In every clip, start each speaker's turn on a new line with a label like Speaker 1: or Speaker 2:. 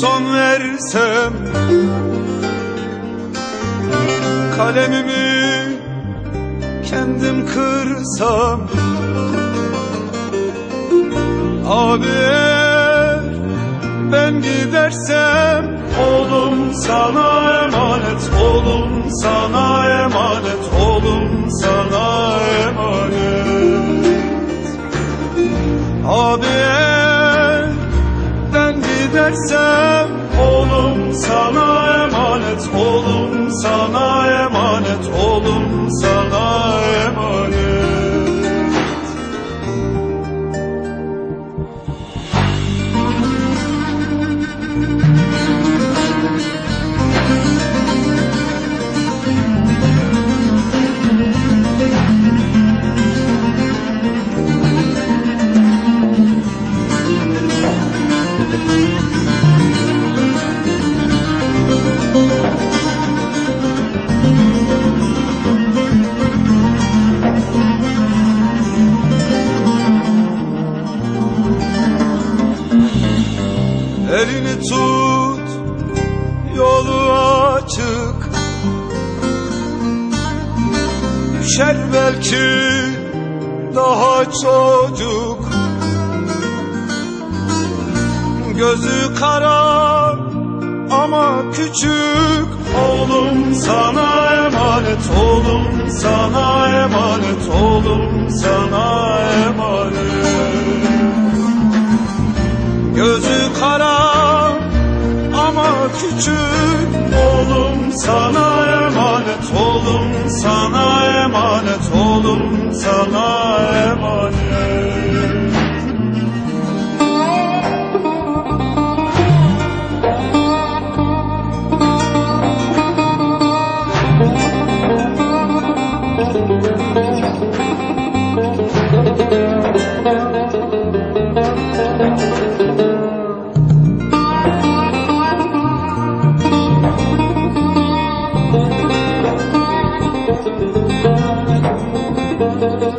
Speaker 1: son versem Kalemimi kendim kırsam Abi ben gidersem Oğlum sana emanet Oğlum sana gidersem Oğlum sana emanet Oğlum sana emanet Oğlum sana Elini tut Yolu açık. Düşer belki Daha çocuk. Gözü kara Ama küçük. Oğlum sana emanet Oğlum sana emanet Oğlum sana küçük Oğlum sana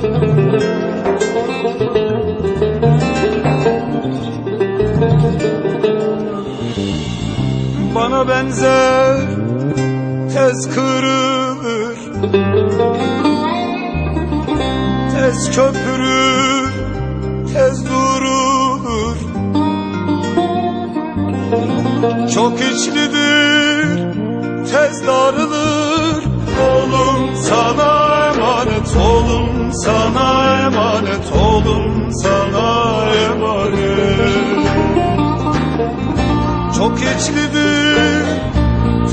Speaker 1: Bana benzer tez kırılır. Tez köpürür tez durulur. Çok içlidir tez darılır sana emanet Oğlum sana emanet. Çok içlidir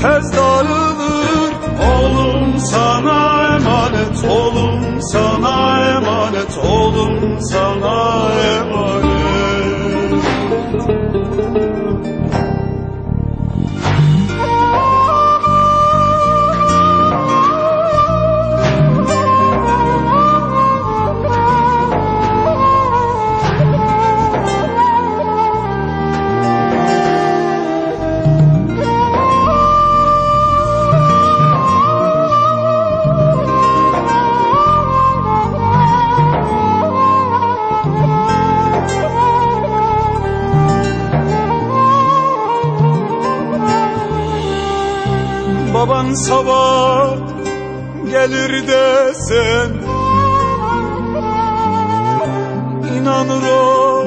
Speaker 1: tez darılır. Oğlum sana emanet Oğlum sana emanet Oğlum sana emanet Baban sabah gelir desen İnanır o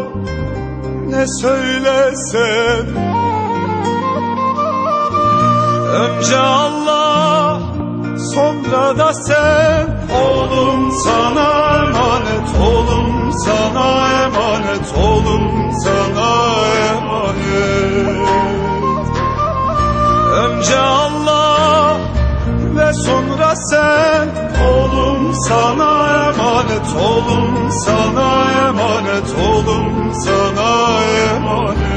Speaker 1: ne söylesen. Önce Allah sonra da sen. Oğlum sana emanet Oğlum sana emanet Oğlum sana emanet sana emanet olun sana emanet